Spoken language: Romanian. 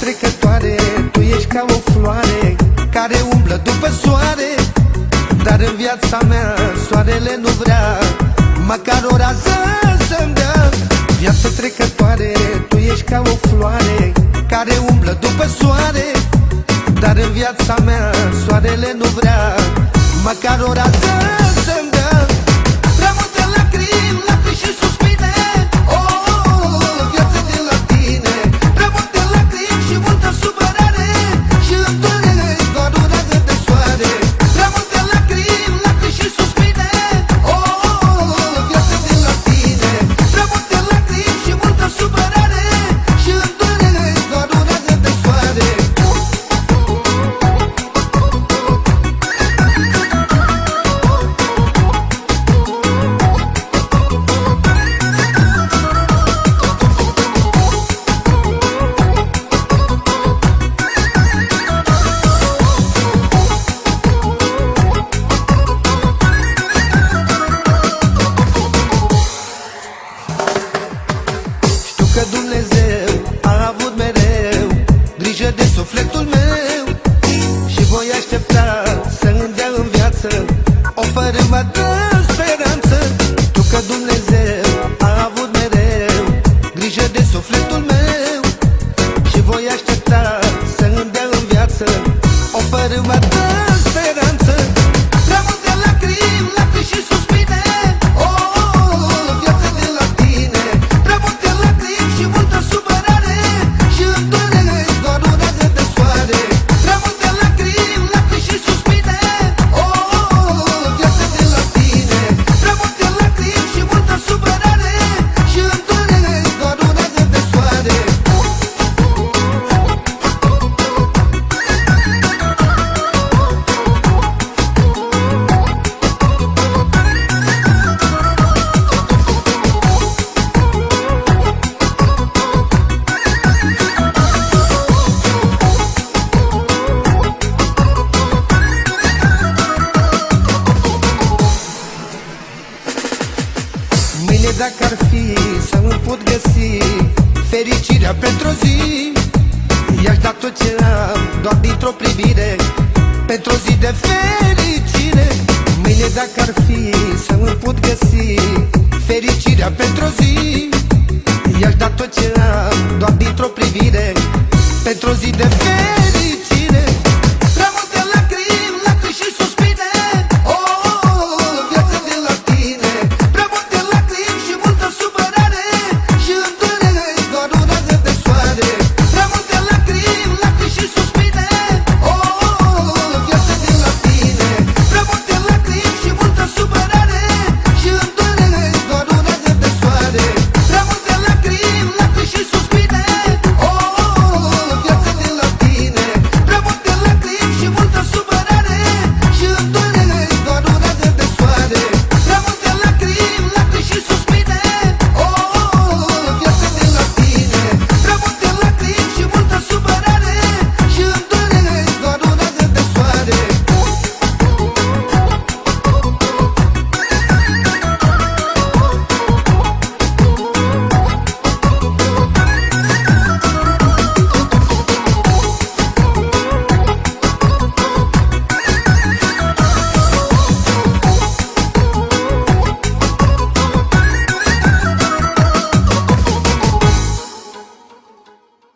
strecătoare Tu ești ca o floare Care umblă după soare. Dar în viața mea Soarele nu vrea Măcar o rază să-mi dea Viața trecătoare Tu ești Dumnezeu a avut mereu Grijă de sufletul dacă ar fi să îmi pot găsi Fericirea pentru o zi. I-aș da tot ce am doar dintr-o privire Pentru o zi de fericire. Mâine dacă ar fi să îmi pot găsi Fericirea pentru o zi I-aș da tot ce am doar dintr-o privire Pentru o zi de fericire